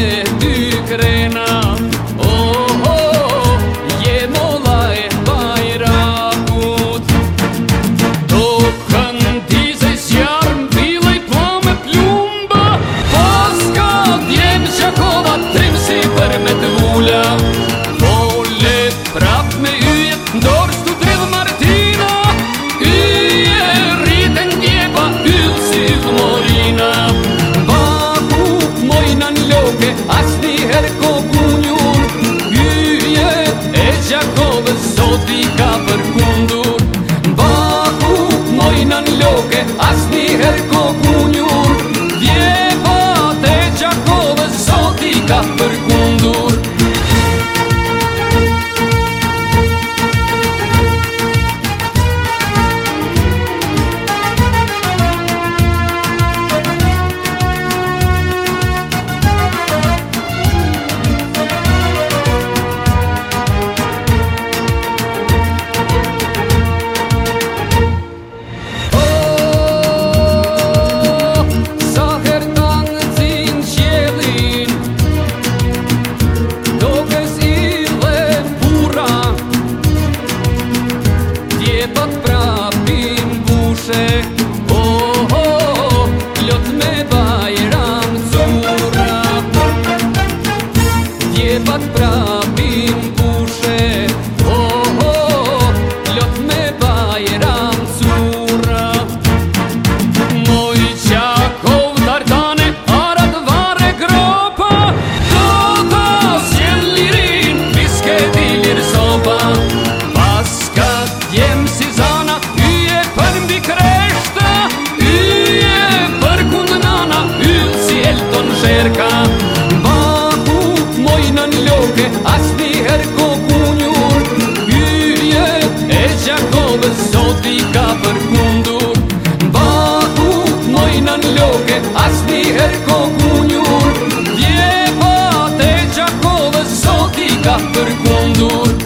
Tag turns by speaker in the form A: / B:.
A: Yeah. руки, а снігерку куди. Rabbim Senhor